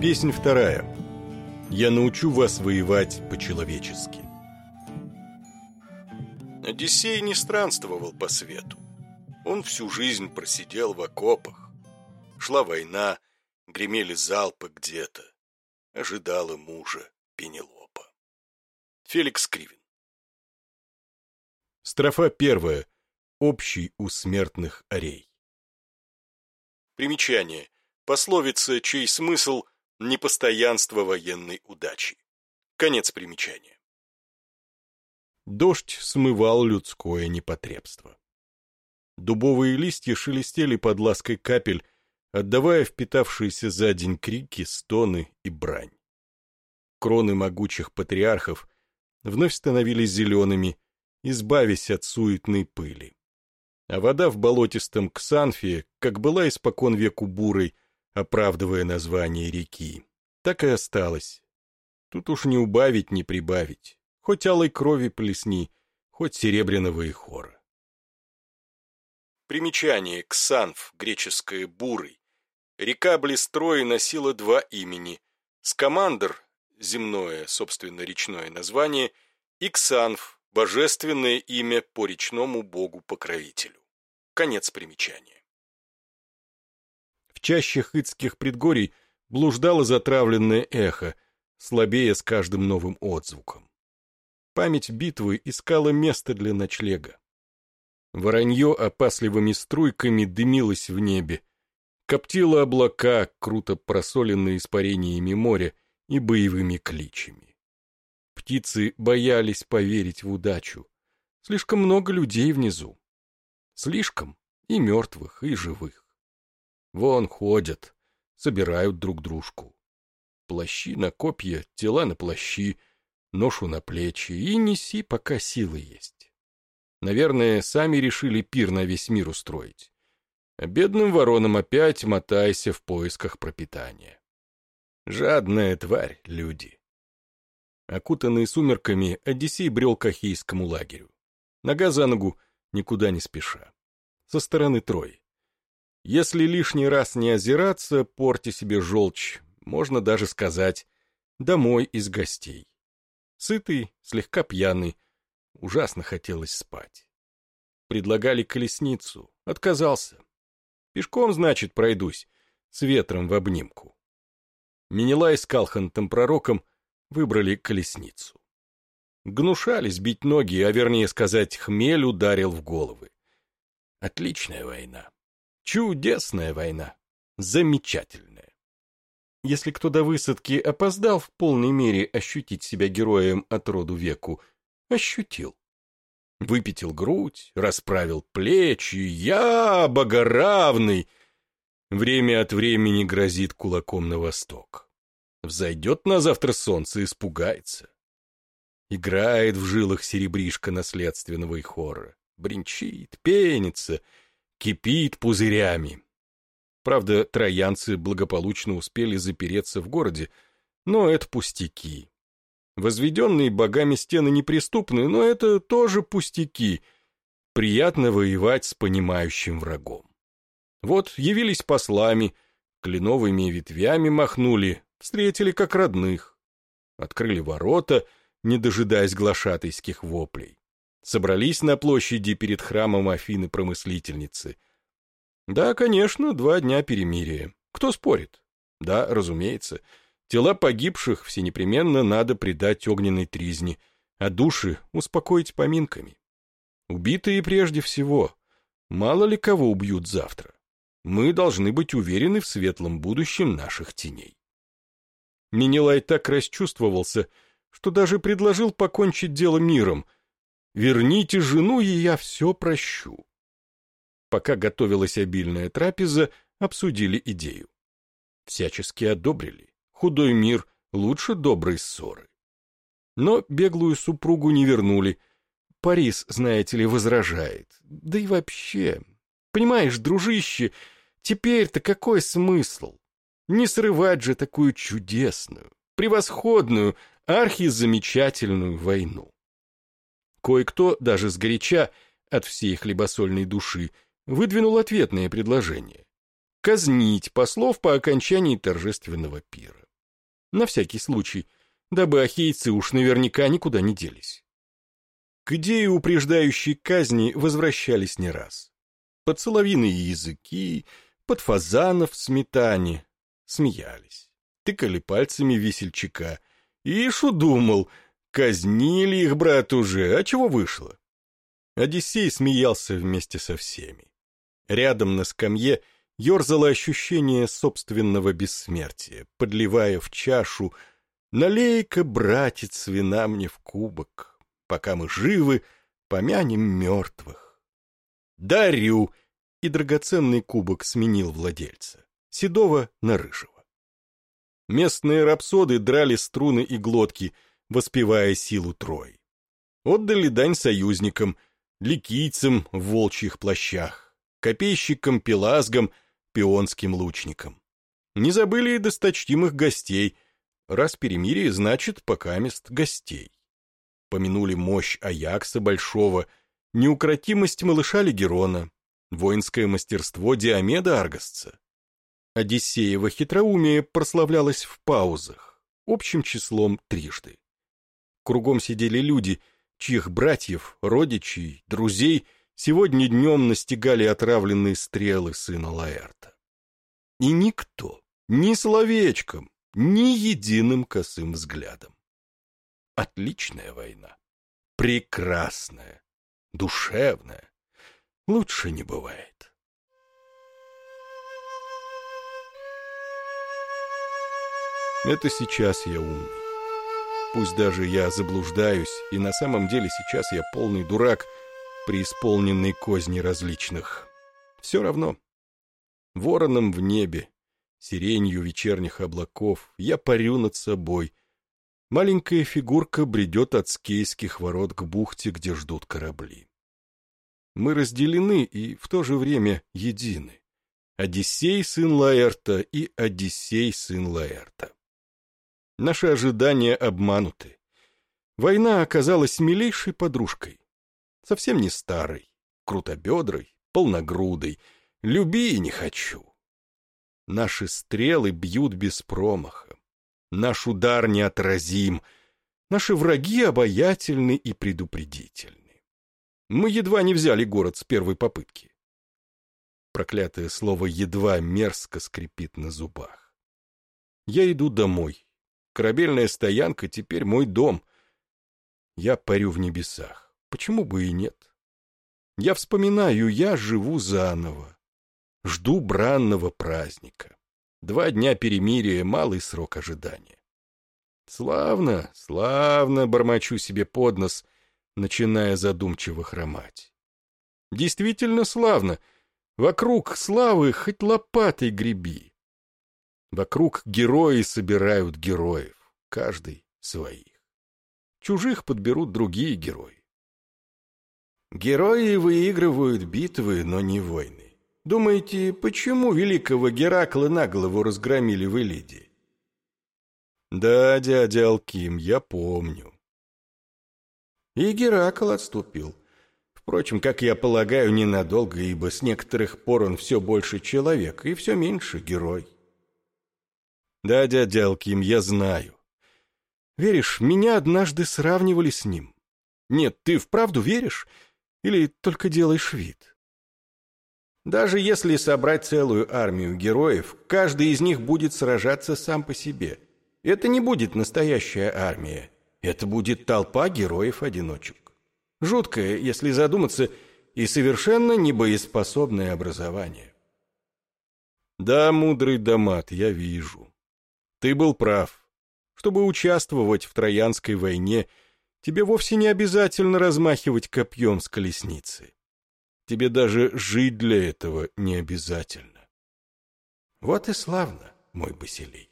Песнь вторая. Я научу вас воевать по-человечески. Одиссей не странствовал по свету. Он всю жизнь просидел в окопах. Шла война, гремели залпы где-то. Ожидала мужа Пенелопа. Феликс Кривин. Строфа первая. Общий у смертных орей. Примечание. Пословица, чей смысл – непостоянство военной удачи. Конец примечания. Дождь смывал людское непотребство. Дубовые листья шелестели под лаской капель, отдавая впитавшиеся за день крики, стоны и брань. Кроны могучих патриархов вновь становились зелеными, избавясь от суетной пыли а вода в болотистом Ксанфе, как была испокон веку бурой, оправдывая название реки, так и осталась. Тут уж не убавить, не прибавить, хоть алой крови плесни, хоть серебряного и хора. Примечание Ксанф, греческое «бурый». Река Блистрои носила два имени – Скамандр, земное, собственно, речное название, и Ксанф, божественное имя по речному богу-покровителю. Конец примечания. В чаще хыцких предгорий блуждало затравленное эхо, слабее с каждым новым отзвуком. Память битвы искала место для ночлега. Воронье опасливыми струйками дымилось в небе, коптило облака, круто просоленные испарениями моря и боевыми кличами. Птицы боялись поверить в удачу. Слишком много людей внизу. Слишком и мертвых, и живых. Вон ходят, собирают друг дружку. Плащи на копья, тела на плащи, ношу на плечи, и неси, пока силы есть. Наверное, сами решили пир на весь мир устроить. А бедным воронам опять мотайся в поисках пропитания. Жадная тварь, люди. Окутанный сумерками, Одиссей брел к Ахейскому лагерю. Нога за ногу, никуда не спеша. Со стороны Трои. Если лишний раз не озираться, порти себе желчь, можно даже сказать, домой из гостей. Сытый, слегка пьяный, ужасно хотелось спать. Предлагали колесницу, отказался. Пешком, значит, пройдусь, с ветром в обнимку. Менелай с Калхантом пророком выбрали колесницу. Гнушались бить ноги, а вернее сказать, хмель ударил в головы. Отличная война. Чудесная война. Замечательная. Если кто до высадки опоздал в полной мере ощутить себя героем от роду веку, ощутил. Выпятил грудь, расправил плечи. Я богоравный! Время от времени грозит кулаком на восток. Взойдет на завтра солнце, испугается. Играет в жилах серебришка наследственного ихора. Бринчит, пенится, кипит пузырями. Правда, троянцы благополучно успели запереться в городе, но это пустяки. Возведенные богами стены неприступны, но это тоже пустяки. Приятно воевать с понимающим врагом. Вот явились послами, кленовыми ветвями махнули, встретили как родных. Открыли ворота — не дожидаясь глашатайских воплей. Собрались на площади перед храмом Афины-промыслительницы. Да, конечно, два дня перемирия. Кто спорит? Да, разумеется. Тела погибших все непременно надо предать огненной тризни, а души успокоить поминками. Убитые прежде всего. Мало ли кого убьют завтра. Мы должны быть уверены в светлом будущем наших теней. Минилай так расчувствовался, что даже предложил покончить дело миром. «Верните жену, и я все прощу». Пока готовилась обильная трапеза, обсудили идею. Всячески одобрили. Худой мир лучше доброй ссоры. Но беглую супругу не вернули. Парис, знаете ли, возражает. Да и вообще... Понимаешь, дружище, теперь-то какой смысл? Не срывать же такую чудесную, превосходную, архизамечательную войну. Кое-кто, даже сгоряча, от всей хлебосольной души, выдвинул ответное предложение — казнить послов по окончании торжественного пира. На всякий случай, дабы ахейцы уж наверняка никуда не делись. К идее упреждающей казни возвращались не раз. Под соловиные языки, под фазанов сметане. Смеялись. Тыкали пальцами весельчака. Ишу думал, казнили их, брат, уже, а чего вышло? Одиссей смеялся вместе со всеми. Рядом на скамье ерзало ощущение собственного бессмертия, подливая в чашу «Налей-ка, братец, вина мне в кубок, пока мы живы, помянем мертвых». «Дарю!» и драгоценный кубок сменил владельца, седого на рыжего. Местные рапсоды драли струны и глотки, воспевая силу Трой. Отдали дань союзникам, ликийцам в волчьих плащах, копейщикам, пелазгам, пионским лучникам. Не забыли и досточтимых гостей, раз перемирие значит покамест гостей. Помянули мощь Аякса Большого, неукротимость малыша Легерона, воинское мастерство Диомеда Аргосца. Одиссеево хитроумие прославлялось в паузах, общим числом трижды. Кругом сидели люди, чьих братьев, родичей, друзей сегодня днем настигали отравленные стрелы сына Лаэрта. И никто, ни словечком, ни единым косым взглядом. Отличная война. Прекрасная. Душевная. Лучше не бывает. Это сейчас я умный. Пусть даже я заблуждаюсь, и на самом деле сейчас я полный дурак, преисполненный козни различных. Все равно. Вороном в небе, сиренью вечерних облаков, я парю над собой. Маленькая фигурка бредет от скейских ворот к бухте, где ждут корабли. Мы разделены и в то же время едины. Одиссей, сын Лаэрта, и Одиссей, сын Лаэрта. Наши ожидания обмануты. Война оказалась милейшей подружкой. Совсем не старой, крутобедрой, полногрудой. Люби и не хочу. Наши стрелы бьют без промаха. Наш удар неотразим. Наши враги обаятельны и предупредительны. Мы едва не взяли город с первой попытки. Проклятое слово «едва» мерзко скрипит на зубах. Я иду домой, Корабельная стоянка теперь мой дом. Я парю в небесах. Почему бы и нет? Я вспоминаю, я живу заново. Жду бранного праздника. Два дня перемирия — малый срок ожидания. Славно, славно, бормочу себе под нос, начиная задумчиво хромать. Действительно славно. Вокруг славы хоть лопатой греби. Вокруг герои собирают героев, каждый своих. Чужих подберут другие герои. Герои выигрывают битвы, но не войны. Думаете, почему великого Геракла на голову разгромили в Элиде? Да, дядя Алким, я помню. И Геракл отступил. Впрочем, как я полагаю, ненадолго, ибо с некоторых пор он все больше человек и все меньше герой. Да, дядя Алким, я знаю. Веришь, меня однажды сравнивали с ним. Нет, ты вправду веришь? Или только делаешь вид? Даже если собрать целую армию героев, каждый из них будет сражаться сам по себе. Это не будет настоящая армия. Это будет толпа героев-одиночек. Жуткое, если задуматься, и совершенно небоеспособное образование. Да, мудрый Дамат, я вижу. Ты был прав. Чтобы участвовать в Троянской войне, тебе вовсе не обязательно размахивать копьем с колесницы. Тебе даже жить для этого не обязательно. Вот и славно, мой Басилей.